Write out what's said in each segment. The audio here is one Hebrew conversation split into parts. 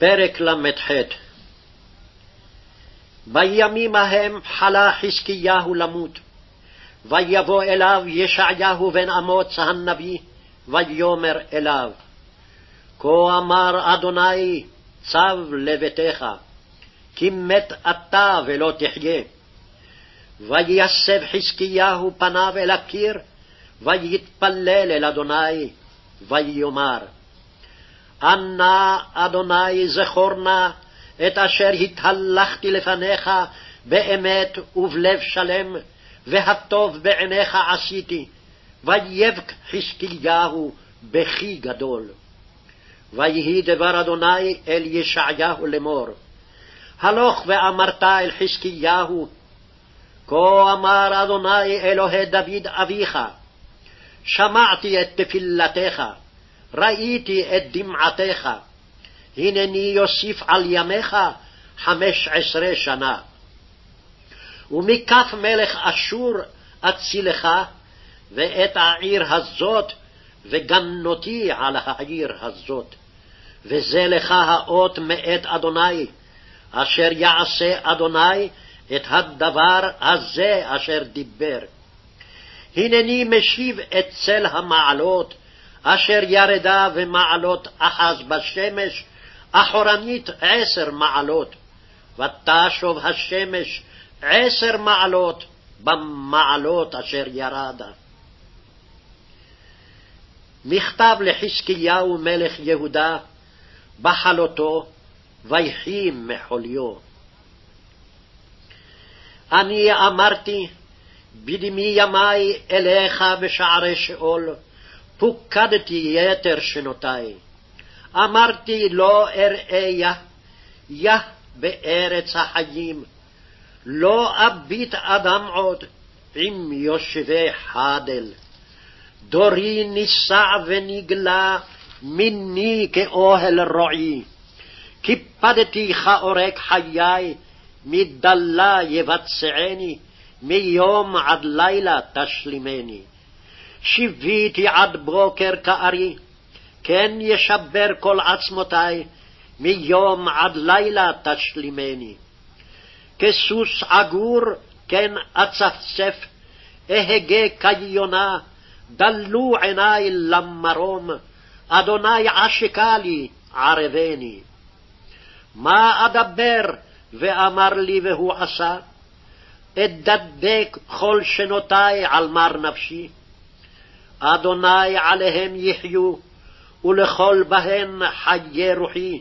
פרק ל"ח בימים ההם חלה חזקיהו למות, ויבוא אליו ישעיהו בן אמוץ הנביא, ויאמר אליו, כה אמר אדוני צב לביתך, כי מת אתה ולא תחיה. ויסב חזקיהו פניו אל הקיר, ויתפלל אל אדוני, ויאמר, אנא אדוני זכור נא את אשר התהלכתי לפניך באמת ובלב שלם, והטוב בעיניך עשיתי, ויבק חזקיהו בכי גדול. ויהי דבר אדוני אל ישעיהו לאמור, הלוך ואמרת אל חזקיהו, כה אמר אדוני אלוהי דוד אביך, שמעתי את תפילתך, ראיתי את דמעתך, הנני יוסיף על ימיך חמש עשרה שנה. ומכף מלך אשור אצילך, ואת העיר הזאת, וגנותי על העיר הזאת. וזה לך האות מאת אדוני, אשר יעשה אדוני את הדבר הזה אשר דיבר. הנני משיב את צל המעלות, אשר ירדה ומעלות אחז בשמש, אחורנית עשר מעלות, ותשוב השמש עשר מעלות במעלות אשר ירדה. מכתב לחזקיהו מלך יהודה בחלותו, ויחי מחוליו. אני אמרתי, בדמי ימי אליך בשערי שאול, פוקדתי יתר שנותי. אמרתי לא אראה יה, יה בארץ החיים, לא אביט אדם עוד עם יושבי חדל. דורי נישא ונגלה מיני כאוהל רועי. קיפדתי כעורק חיי, מדלה יבצעני, מיום עד לילה תשלימני. שיוויתי עד בוקר כארי, כן ישבר כל עצמותי, מיום עד לילה תשלימני. כסוס עגור כן אצפצף, אהגה כיונה, דלו עיני למרום, אדוני עשקה לי, ערבני. מה אדבר, ואמר לי והוא עשה? אדדק כל שנותי על מר נפשי. אדוני עליהם יחיו, ולכל בהן חיי רוחי,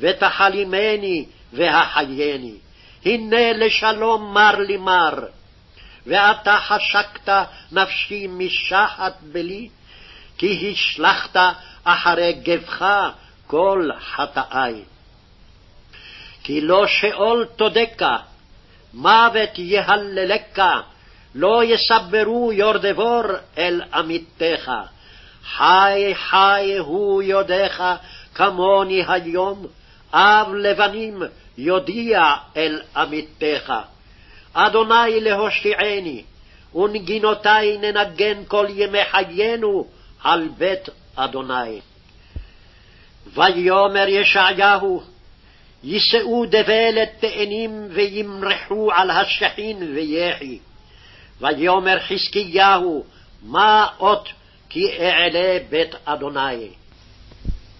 ותחלימני והחייני. הנה לשלום מר לי מר, ואתה חשקת נפשי משחת בלי, כי השלכת אחרי גבך כל חטאי. כי לא שאול תודקה, מוות יהללקה, לא יסברו יורדבור אל עמיתך. חי חי הוא יודך כמוני היום, אב לבנים יודיע אל עמיתך. אדוני להושיעני, ונגינותי ננגן כל ימי חיינו על בית אדוני. ויאמר ישעיהו, יישאו דבלת תאנים וימרחו על השכין ויחי. ויאמר חזקיהו, מה אות כי אעלה בית אדוני.